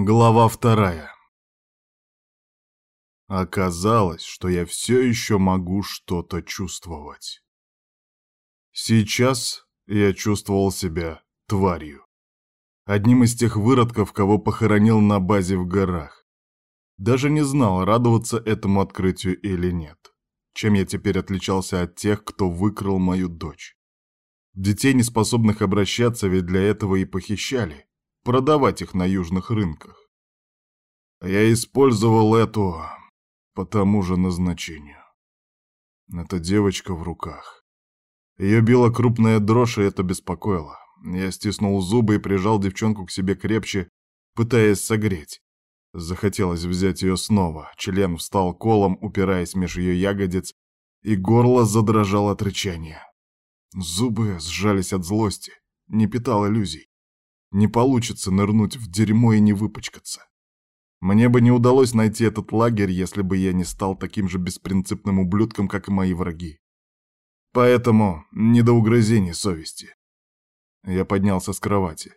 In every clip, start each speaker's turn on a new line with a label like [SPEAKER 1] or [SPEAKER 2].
[SPEAKER 1] Глава вторая. Оказалось, что я все еще могу что-то чувствовать. Сейчас я чувствовал себя тварью. Одним из тех выродков, кого похоронил на базе в горах. Даже не знал, радоваться этому открытию или нет. Чем я теперь отличался от тех, кто выкрал мою дочь. Детей, не способных обращаться, ведь для этого и похищали продавать их на южных рынках. Я использовал эту по тому же назначению. Эта девочка в руках. Ее била крупная дрожь, и это беспокоило. Я стиснул зубы и прижал девчонку к себе крепче, пытаясь согреть. Захотелось взять ее снова. Член встал колом, упираясь меж ее ягодиц, и горло задрожало от рычания. Зубы сжались от злости, не питал иллюзий. Не получится нырнуть в дерьмо и не выпачкаться. Мне бы не удалось найти этот лагерь, если бы я не стал таким же беспринципным ублюдком, как и мои враги. Поэтому не до угрызений совести. Я поднялся с кровати.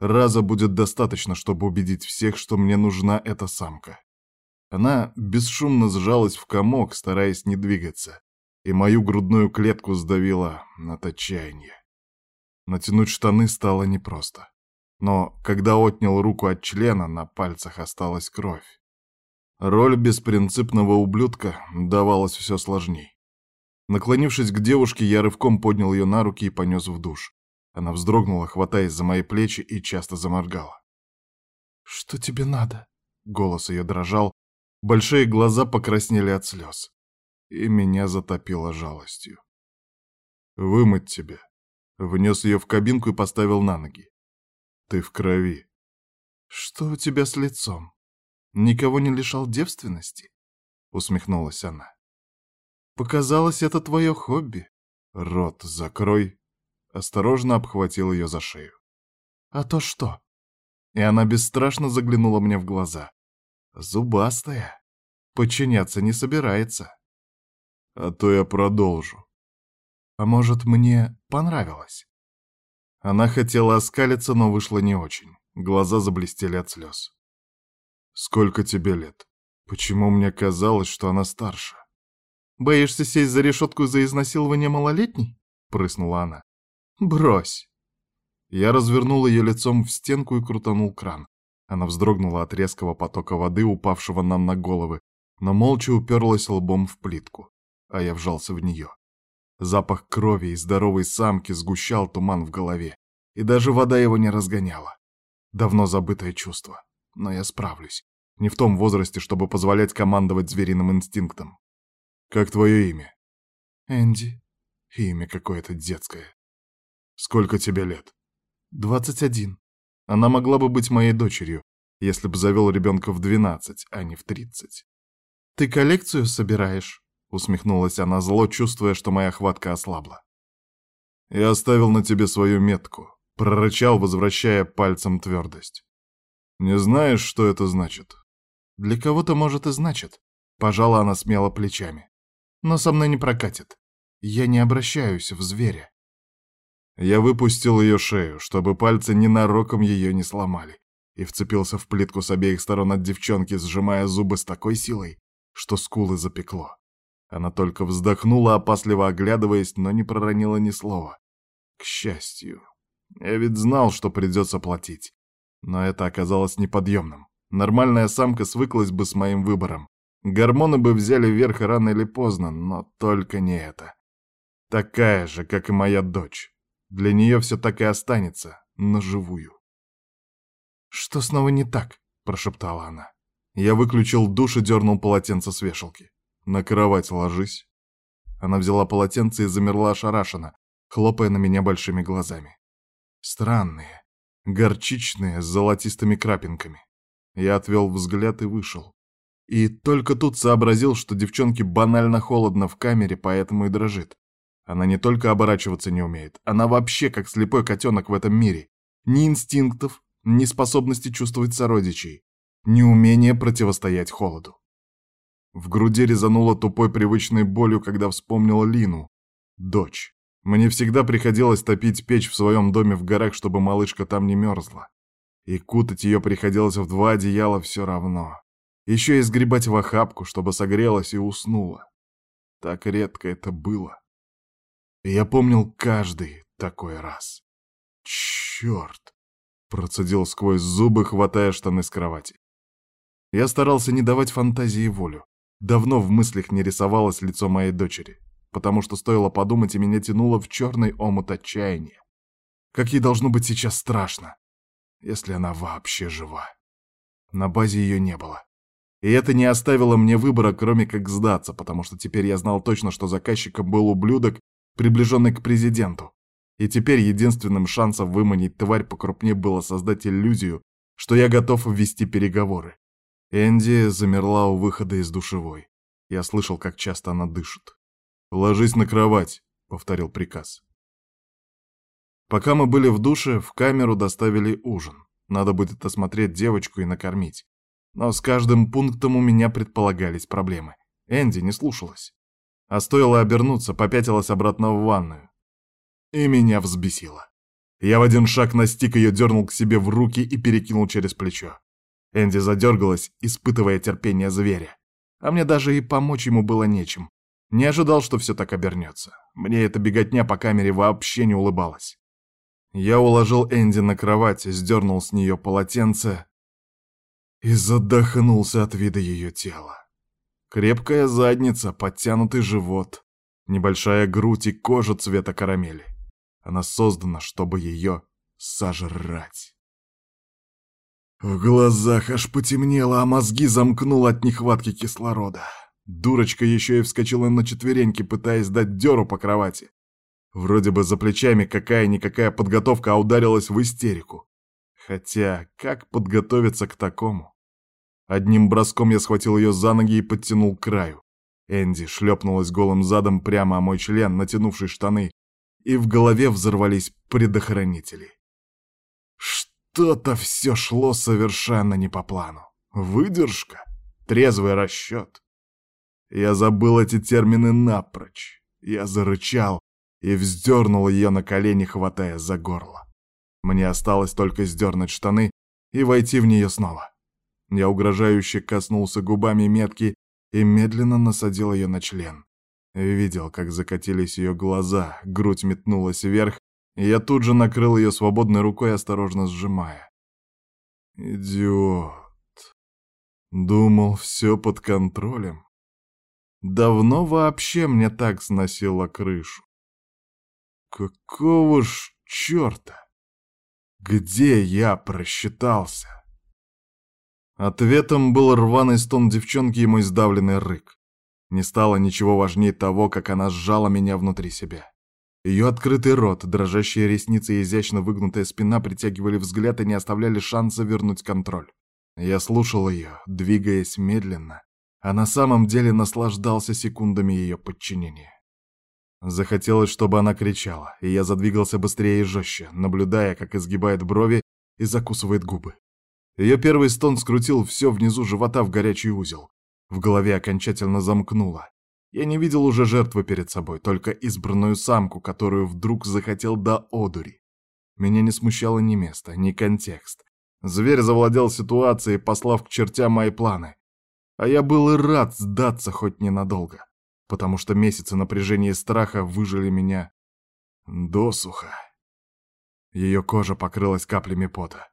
[SPEAKER 1] Раза будет достаточно, чтобы убедить всех, что мне нужна эта самка. Она бесшумно сжалась в комок, стараясь не двигаться, и мою грудную клетку сдавила от отчаяния. Натянуть штаны стало непросто но когда отнял руку от члена, на пальцах осталась кровь. Роль беспринципного ублюдка давалась все сложней. Наклонившись к девушке, я рывком поднял ее на руки и понес в душ. Она вздрогнула, хватаясь за мои плечи, и часто заморгала.
[SPEAKER 2] «Что тебе надо?»
[SPEAKER 1] Голос ее дрожал, большие глаза покраснели от слез. И меня затопило жалостью. «Вымыть тебя». Внес ее в кабинку и поставил на ноги. Ты в крови.
[SPEAKER 2] Что у тебя с лицом? Никого не лишал девственности? Усмехнулась она. Показалось, это твое хобби.
[SPEAKER 1] Рот закрой. Осторожно обхватил ее за шею.
[SPEAKER 2] А то что?
[SPEAKER 1] И она бесстрашно заглянула мне в глаза. Зубастая. Подчиняться не собирается. А то я продолжу.
[SPEAKER 2] А может, мне понравилось?
[SPEAKER 1] Она хотела оскалиться, но вышло не очень. Глаза заблестели от слез. «Сколько тебе лет? Почему мне казалось, что она старше?»
[SPEAKER 2] «Боишься сесть за решетку за изнасилование малолетней?» — прыснула она. «Брось!»
[SPEAKER 1] Я развернул ее лицом в стенку и крутанул кран. Она вздрогнула от резкого потока воды, упавшего нам на головы, но молча уперлась лбом в плитку, а я вжался в нее. Запах крови и здоровой самки сгущал туман в голове, и даже вода его не разгоняла. Давно забытое чувство, но я справлюсь. Не в том возрасте, чтобы позволять командовать звериным инстинктом. Как твое имя?
[SPEAKER 2] Энди.
[SPEAKER 1] Имя какое-то детское. Сколько тебе лет?
[SPEAKER 2] Двадцать один.
[SPEAKER 1] Она могла бы быть моей дочерью, если бы завел ребенка в двенадцать, а не в тридцать.
[SPEAKER 2] Ты коллекцию собираешь?
[SPEAKER 1] Усмехнулась она зло, чувствуя, что моя хватка ослабла. «Я оставил на тебе свою метку», — прорычал, возвращая пальцем твердость. «Не знаешь, что это значит?»
[SPEAKER 2] «Для кого-то, может, и значит», — пожала она смело плечами. «Но со мной не прокатит. Я не обращаюсь в зверя».
[SPEAKER 1] Я выпустил ее шею, чтобы пальцы ненароком ее не сломали, и вцепился в плитку с обеих сторон от девчонки, сжимая зубы с такой силой, что скулы запекло. Она только вздохнула, опасливо оглядываясь, но не проронила ни слова. К счастью. Я ведь знал, что придется платить. Но это оказалось неподъемным. Нормальная самка свыклась бы с моим выбором. Гормоны бы взяли верх рано или поздно, но только не это. Такая же, как и моя дочь. Для нее все так и останется, но живую.
[SPEAKER 2] «Что снова не так?» — прошептала она.
[SPEAKER 1] Я выключил душ и дернул полотенце с вешалки. «На кровать ложись». Она взяла полотенце и замерла ошарашенно, хлопая на меня большими глазами. Странные, горчичные, с золотистыми крапинками. Я отвел взгляд и вышел. И только тут сообразил, что девчонке банально холодно в камере, поэтому и дрожит. Она не только оборачиваться не умеет, она вообще как слепой котенок в этом мире. Ни инстинктов, ни способности чувствовать сородичей, ни умения противостоять холоду. В груди резануло тупой привычной болью, когда вспомнил Лину, дочь. Мне всегда приходилось топить печь в своем доме в горах, чтобы малышка там не мерзла. И кутать ее приходилось в два одеяла все равно. Еще и сгребать в охапку, чтобы согрелась и уснула. Так редко это было. И я помнил каждый такой раз. Черт! Процедил сквозь зубы, хватая штаны с кровати. Я старался не давать фантазии волю. Давно в мыслях не рисовалось лицо моей дочери, потому что стоило подумать, и меня тянуло в черный омут отчаяния. Как ей должно быть сейчас страшно, если она вообще жива. На базе ее не было. И это не оставило мне выбора, кроме как сдаться, потому что теперь я знал точно, что заказчиком был ублюдок, приближенный к президенту. И теперь единственным шансом выманить тварь покрупнее было создать иллюзию, что я готов ввести переговоры. Энди замерла у выхода из душевой. Я слышал, как часто она дышит. «Ложись на кровать», — повторил приказ. Пока мы были в душе, в камеру доставили ужин. Надо будет осмотреть девочку и накормить. Но с каждым пунктом у меня предполагались проблемы. Энди не слушалась. А стоило обернуться, попятилась обратно в ванную. И меня взбесило. Я в один шаг настиг ее, дернул к себе в руки и перекинул через плечо. Энди задергалась, испытывая терпение зверя. А мне даже и помочь ему было нечем. Не ожидал, что все так обернется. Мне эта беготня по камере вообще не улыбалась. Я уложил Энди на кровать, сдернул с нее полотенце, и задохнулся от вида ее тела. Крепкая задница, подтянутый живот, небольшая грудь и кожа цвета карамели. Она создана, чтобы ее сожрать. В глазах аж потемнело, а мозги замкнуло от нехватки кислорода. Дурочка еще и вскочила на четвереньки, пытаясь дать дёру по кровати. Вроде бы за плечами какая-никакая подготовка, а ударилась в истерику. Хотя, как подготовиться к такому? Одним броском я схватил ее за ноги и подтянул к краю. Энди шлепнулась голым задом прямо о мой член, натянувший штаны, и в голове взорвались предохранители. Что-то все шло совершенно не по плану. Выдержка, трезвый расчет. Я забыл эти термины напрочь. Я зарычал и вздернул ее на колени, хватая за горло. Мне осталось только сдернуть штаны и войти в нее снова. Я угрожающе коснулся губами метки и медленно насадил ее на член. Видел, как закатились ее глаза, грудь метнулась вверх, и я тут же накрыл ее свободной рукой, осторожно сжимая. Идиот. Думал, все под контролем. Давно вообще мне так сносило крышу. Какого ж черта? Где я просчитался? Ответом был рваный стон девчонки и мой сдавленный рык. Не стало ничего важнее того, как она сжала меня внутри себя. Ее открытый рот, дрожащие ресницы и изящно выгнутая спина притягивали взгляд и не оставляли шанса вернуть контроль. Я слушал ее, двигаясь медленно, а на самом деле наслаждался секундами ее подчинения. Захотелось, чтобы она кричала, и я задвигался быстрее и жестче, наблюдая, как изгибает брови и закусывает губы. Ее первый стон скрутил все внизу живота в горячий узел. В голове окончательно замкнуло. Я не видел уже жертвы перед собой, только избранную самку, которую вдруг захотел до одури. Меня не смущало ни место, ни контекст. Зверь завладел ситуацией, послав к чертям мои планы. А я был и рад сдаться хоть ненадолго, потому что месяцы напряжения и страха выжили меня досуха. Ее кожа покрылась каплями пота.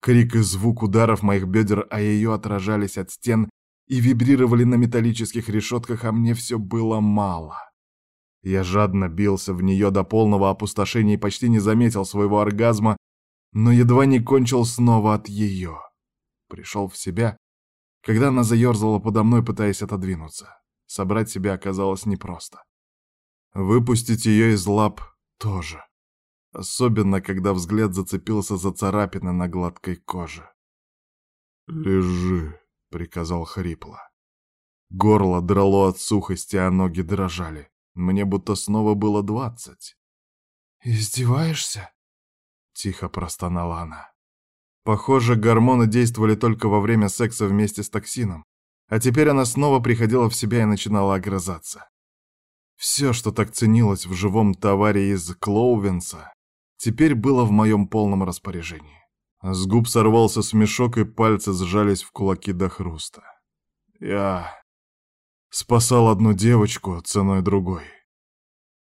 [SPEAKER 1] Крик и звук ударов моих бедер, а ее отражались от стен и вибрировали на металлических решетках, а мне все было мало. Я жадно бился в нее до полного опустошения и почти не заметил своего оргазма, но едва не кончил снова от ее. Пришел в себя, когда она заерзала подо мной, пытаясь отодвинуться. Собрать себя оказалось непросто. Выпустить ее из лап тоже особенно когда взгляд зацепился за царапины на гладкой коже. «Лежи», — приказал хрипло. Горло драло от сухости, а ноги дрожали. Мне будто снова было двадцать.
[SPEAKER 2] «Издеваешься?»
[SPEAKER 1] — тихо простонала она. Похоже, гормоны действовали только во время секса вместе с токсином, а теперь она снова приходила в себя и начинала огрызаться. Все, что так ценилось в живом товаре из Клоувенса, теперь было в моем полном распоряжении. С губ сорвался смешок, и пальцы сжались в кулаки до хруста. Я спасал одну девочку ценой другой.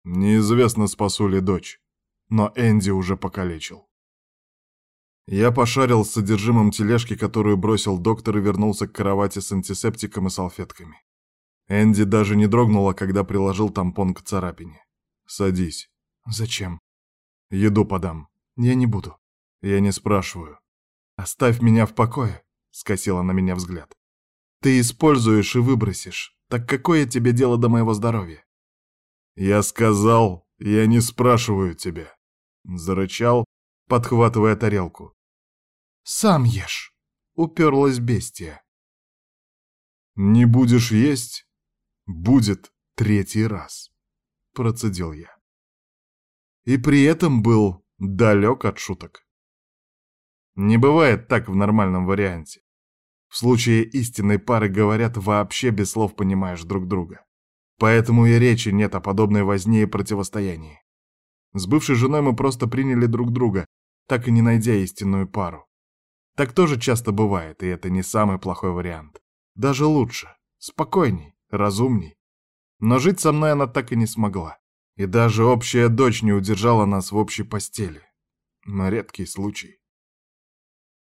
[SPEAKER 1] Неизвестно, спасу ли дочь, но Энди уже покалечил. Я пошарил с содержимым тележки, которую бросил доктор, и вернулся к кровати с антисептиком и салфетками. Энди даже не дрогнула, когда приложил тампон к царапине. «Садись».
[SPEAKER 2] «Зачем?»
[SPEAKER 1] «Еду подам».
[SPEAKER 2] «Я не буду».
[SPEAKER 1] «Я не спрашиваю».
[SPEAKER 2] «Оставь меня в покое», — скосила на меня взгляд. «Ты используешь и выбросишь. Так какое тебе дело до моего здоровья?»
[SPEAKER 1] «Я сказал, я не спрашиваю тебя», — зарычал, подхватывая тарелку.
[SPEAKER 2] «Сам ешь», — уперлась бестия.
[SPEAKER 1] «Не будешь есть? Будет третий раз», — процедил я. И при этом был далек от шуток. Не бывает так в нормальном варианте. В случае истинной пары говорят вообще без слов понимаешь друг друга. Поэтому и речи нет о подобной возне и противостоянии. С бывшей женой мы просто приняли друг друга, так и не найдя истинную пару. Так тоже часто бывает, и это не самый плохой вариант. Даже лучше, спокойней, разумней. Но жить со мной она так и не смогла. И даже общая дочь не удержала нас в общей постели. Но редкий случай.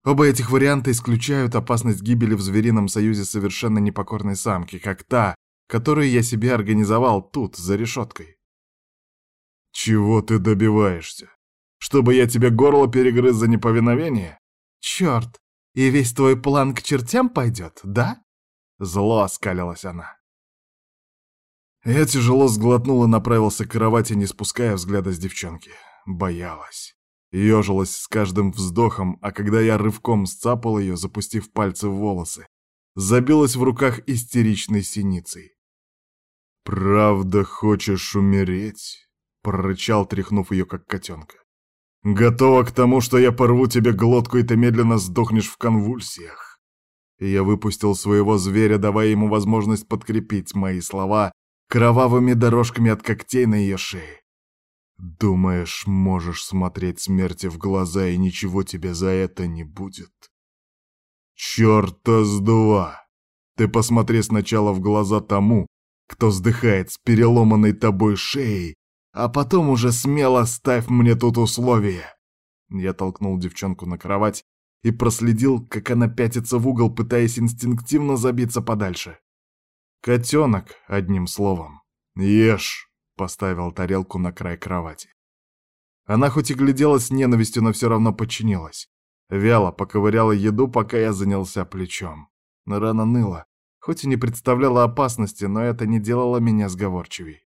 [SPEAKER 1] Оба этих варианта исключают опасность гибели в зверином союзе совершенно непокорной самки, как та, которую я себе организовал тут, за решеткой. «Чего ты добиваешься? Чтобы я тебе горло перегрыз за неповиновение?»
[SPEAKER 2] «Черт, и весь твой план к чертям пойдет, да?»
[SPEAKER 1] Зло оскалилась она. Я тяжело сглотнул и направился к кровати, не спуская взгляда с девчонки. Боялась. Ёжилась с каждым вздохом, а когда я рывком сцапал ее, запустив пальцы в волосы, забилась в руках истеричной синицей. «Правда хочешь умереть?» — прорычал, тряхнув ее, как котенка. Готова к тому, что я порву тебе глотку, и ты медленно сдохнешь в конвульсиях. Я выпустил своего зверя, давая ему возможность подкрепить мои слова кровавыми дорожками от когтей на ее шее. Думаешь, можешь смотреть смерти в глаза, и ничего тебе за это не будет? Чёрта с два! Ты посмотри сначала в глаза тому, кто вздыхает с переломанной тобой шеей, а потом уже смело ставь мне тут условия. Я толкнул девчонку на кровать и проследил, как она пятится в угол, пытаясь инстинктивно забиться подальше. Котенок, одним словом. Ешь, поставил тарелку на край кровати. Она хоть и глядела с ненавистью, но все равно подчинилась. Вяло поковыряла еду, пока я занялся плечом. Рана ныла, хоть и не представляла опасности, но это не делало меня сговорчивей.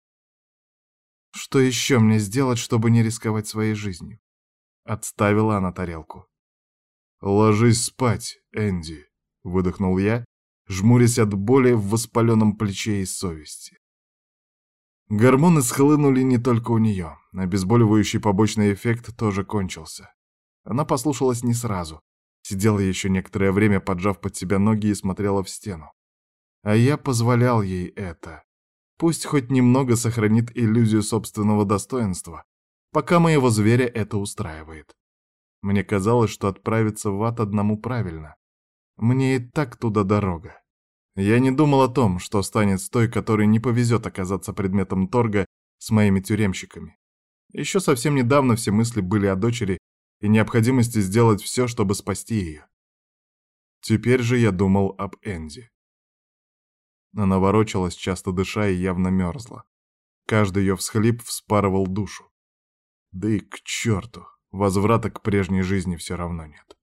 [SPEAKER 1] Что еще мне сделать, чтобы не рисковать своей жизнью? Отставила она тарелку. «Ложись спать, Энди», — выдохнул я, жмурясь от боли в воспаленном плече и совести. Гормоны схлынули не только у нее, обезболивающий побочный эффект тоже кончился. Она послушалась не сразу, сидела еще некоторое время, поджав под себя ноги и смотрела в стену. А я позволял ей это, Пусть хоть немного сохранит иллюзию собственного достоинства, пока моего зверя это устраивает. Мне казалось, что отправиться в ад одному правильно. Мне и так туда дорога. Я не думал о том, что станет с той, которой не повезет оказаться предметом торга с моими тюремщиками. Еще совсем недавно все мысли были о дочери и необходимости сделать все, чтобы спасти ее. Теперь же я думал об Энди. Она ворочалась, часто дыша, и явно мерзла. Каждый ее всхлип вспарывал душу. Да и к черту, возврата к прежней жизни все равно нет.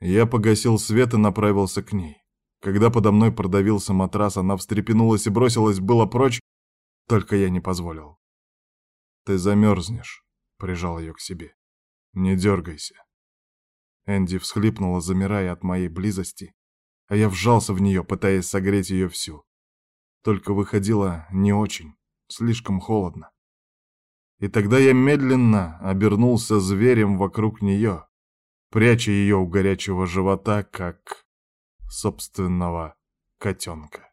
[SPEAKER 1] Я погасил свет и направился к ней. Когда подо мной продавился матрас, она встрепенулась и бросилась было прочь, только я не позволил. «Ты замерзнешь», — прижал ее к себе. «Не дергайся». Энди всхлипнула, замирая от моей близости, а я вжался в нее, пытаясь согреть ее всю. Только выходило не очень, слишком холодно. И тогда я медленно обернулся зверем вокруг нее, пряча ее у горячего живота, как собственного котенка.